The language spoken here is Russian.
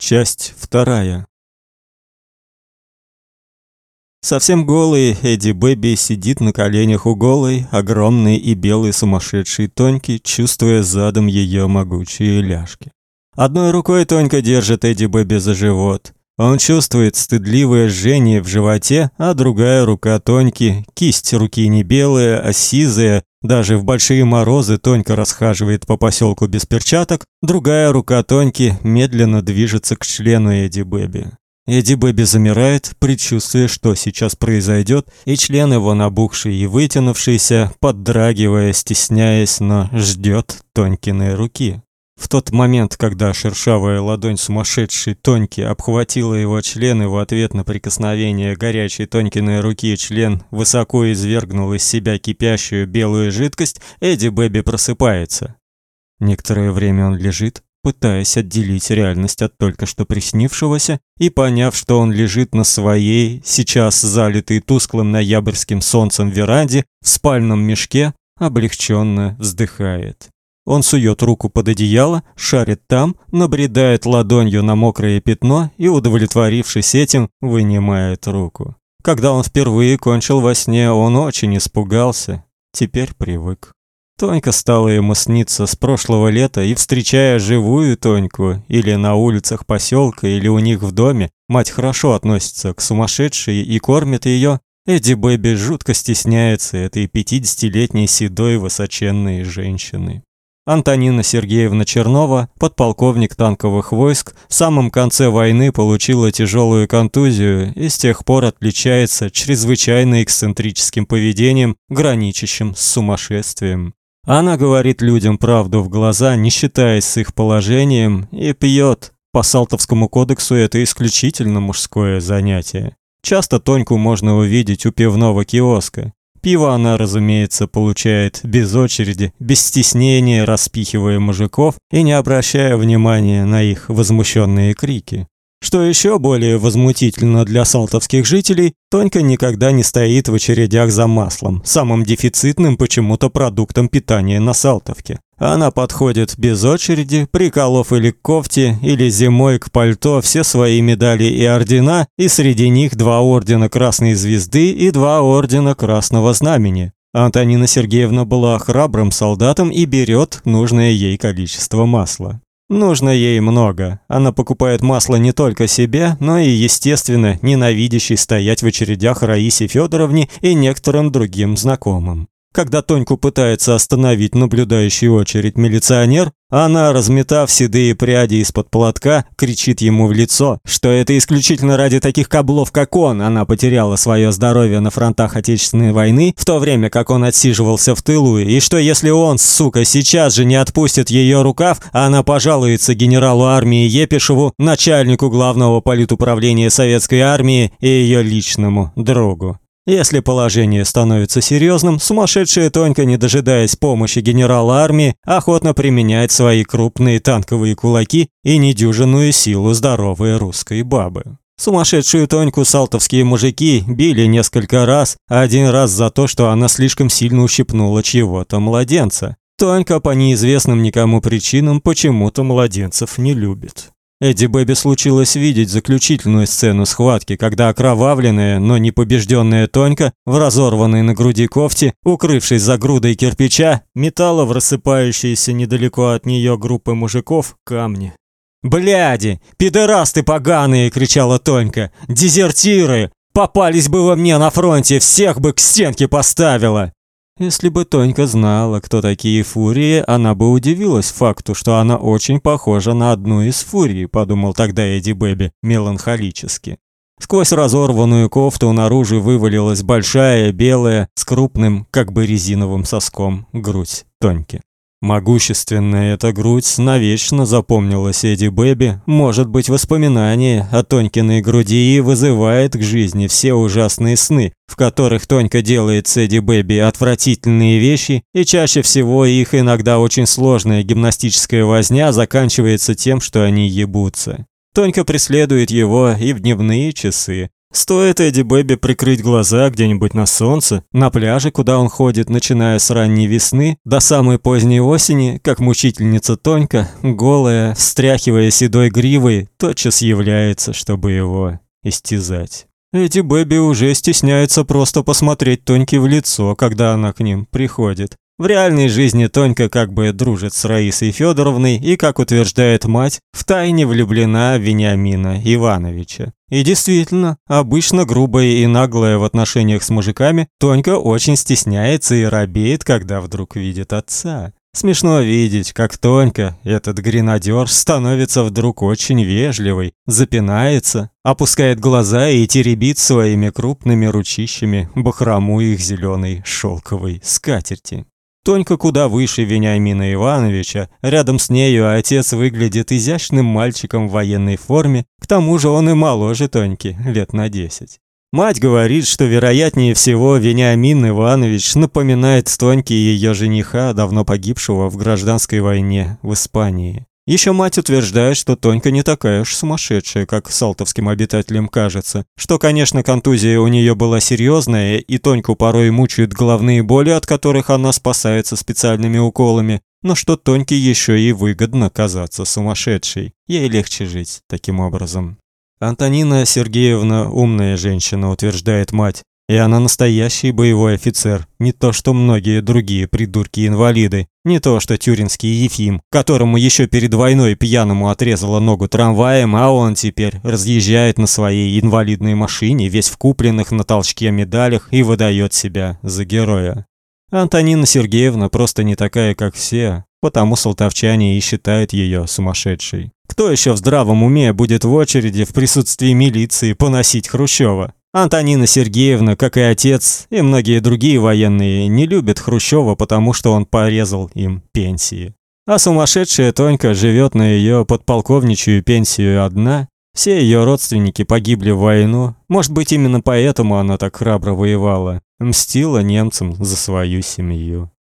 Часть вторая. Совсем голый Эдди Бэби сидит на коленях у голой, огромной и белой сумасшедшей Тоньки, чувствуя задом ее могучие ляжки. Одной рукой Тонька держит Эдди Бэби за живот. Он чувствует стыдливое жжение в животе, а другая рука Тоньки, кисть руки не белая, а сизая, даже в большие морозы Тонька расхаживает по поселку без перчаток, другая рука Тоньки медленно движется к члену Эдди Бэби. Эдди Бэби замирает, предчувствуя, что сейчас произойдет, и член его набухший и вытянувшийся, поддрагивая, стесняясь, но ждет Тонькиной руки. В тот момент, когда шершавая ладонь сумасшедшей Тоньки обхватила его член и в ответ на прикосновение горячей Тонькиной руки член высоко извергнул из себя кипящую белую жидкость, Эдди Бэби просыпается. Некоторое время он лежит, пытаясь отделить реальность от только что приснившегося, и поняв, что он лежит на своей, сейчас залитой тусклым ноябрьским солнцем веранде, в спальном мешке, облегченно вздыхает. Он сует руку под одеяло, шарит там, набредает ладонью на мокрое пятно и, удовлетворившись этим, вынимает руку. Когда он впервые кончил во сне, он очень испугался. Теперь привык. Тонька стала ему сниться с прошлого лета, и встречая живую Тоньку, или на улицах поселка, или у них в доме, мать хорошо относится к сумасшедшей и кормит ее. Эдди Бэби жутко стесняется этой пятидесятилетней седой высоченной женщины. Антонина Сергеевна Чернова, подполковник танковых войск, в самом конце войны получила тяжелую контузию и с тех пор отличается чрезвычайно эксцентрическим поведением, граничащим с сумасшествием. Она говорит людям правду в глаза, не считаясь с их положением, и пьет. По Салтовскому кодексу это исключительно мужское занятие. Часто Тоньку можно увидеть у пивного киоска. Пиво она, разумеется, получает без очереди, без стеснения, распихивая мужиков и не обращая внимания на их возмущенные крики. Что еще более возмутительно для салтовских жителей, Тонька никогда не стоит в очередях за маслом, самым дефицитным почему-то продуктом питания на Салтовке. Она подходит без очереди, приколов или к кофте, или зимой к пальто все свои медали и ордена, и среди них два ордена Красной Звезды и два ордена Красного Знамени. Антонина Сергеевна была храбрым солдатом и берет нужное ей количество масла. Нужно ей много. Она покупает масло не только себе, но и, естественно, ненавидящей стоять в очередях Раисе Федоровне и некоторым другим знакомым. Когда Тоньку пытается остановить наблюдающий очередь милиционер, она, разметав седые пряди из-под платка, кричит ему в лицо, что это исключительно ради таких каблов, как он, она потеряла свое здоровье на фронтах Отечественной войны, в то время как он отсиживался в тылу, и что если он, сука, сейчас же не отпустит ее рукав, она пожалуется генералу армии Епишеву, начальнику главного политуправления советской армии и ее личному другу. Если положение становится серьезным, сумасшедшая Тонька, не дожидаясь помощи генерала армии, охотно применяет свои крупные танковые кулаки и недюжинную силу здоровой русской бабы. Сумасшедшую Тоньку салтовские мужики били несколько раз, один раз за то, что она слишком сильно ущипнула чьего-то младенца. Тонька по неизвестным никому причинам почему-то младенцев не любит. Эдди Бэби случилось видеть заключительную сцену схватки, когда окровавленная, но не побежденная Тонька, в разорванной на груди кофте, укрывшись за грудой кирпича, метала в рассыпающиеся недалеко от нее группы мужиков камни. «Бляди! Пидорасты поганые!» — кричала Тонька. «Дезертиры! Попались бы вы мне на фронте, всех бы к стенке поставила!» Если бы Тонька знала, кто такие фурии, она бы удивилась факту, что она очень похожа на одну из фурий, подумал тогда Эдди Бэби меланхолически. Сквозь разорванную кофту наружу вывалилась большая белая с крупным, как бы резиновым соском, грудь Тоньки. Могущественная эта грудь навечно запомнилась Эдди Бэби. Может быть, воспоминание о Тонькиной груди вызывает к жизни все ужасные сны, в которых Тонька делает с Эдди Бэби отвратительные вещи, и чаще всего их иногда очень сложная гимнастическая возня заканчивается тем, что они ебутся. Тонька преследует его и в дневные часы. Стоит Эдди Бэби прикрыть глаза где-нибудь на солнце, на пляже, куда он ходит, начиная с ранней весны до самой поздней осени, как мучительница Тонька, голая, встряхивая седой гривой, тотчас является, чтобы его истязать. Эдди Бэби уже стесняется просто посмотреть Тоньке в лицо, когда она к ним приходит. В реальной жизни Тонька как бы дружит с Раисой Федоровной и, как утверждает мать, втайне влюблена в Вениамина Ивановича. И действительно, обычно грубая и наглая в отношениях с мужиками, Тонька очень стесняется и робеет, когда вдруг видит отца. Смешно видеть, как Тонька, этот гренадер, становится вдруг очень вежливой, запинается, опускает глаза и теребит своими крупными ручищами бахрому их зеленой шелковой скатерти. Тонька куда выше Вениамина Ивановича, рядом с нею отец выглядит изящным мальчиком в военной форме, к тому же он и моложе Тоньки, лет на десять. Мать говорит, что вероятнее всего Вениамин Иванович напоминает Тоньке ее жениха, давно погибшего в гражданской войне в Испании. Еще мать утверждает, что Тонька не такая уж сумасшедшая, как салтовским обитателям кажется. Что, конечно, контузия у нее была серьезная, и Тоньку порой мучают головные боли, от которых она спасается специальными уколами. Но что Тоньке еще и выгодно казаться сумасшедшей. Ей легче жить таким образом. Антонина Сергеевна умная женщина, утверждает мать. И она настоящий боевой офицер, не то что многие другие придурки-инвалиды, не то что тюринский Ефим, которому еще перед войной пьяному отрезала ногу трамваем, а он теперь разъезжает на своей инвалидной машине, весь в купленных на толчке медалях и выдает себя за героя. Антонина Сергеевна просто не такая, как все, потому салтовчане и считают ее сумасшедшей. Кто еще в здравом уме будет в очереди в присутствии милиции поносить Хрущева? Антонина Сергеевна, как и отец, и многие другие военные, не любят Хрущева, потому что он порезал им пенсии. А сумасшедшая Тонька живет на ее подполковничью пенсию одна. Все ее родственники погибли в войну. Может быть, именно поэтому она так храбро воевала. Мстила немцам за свою семью.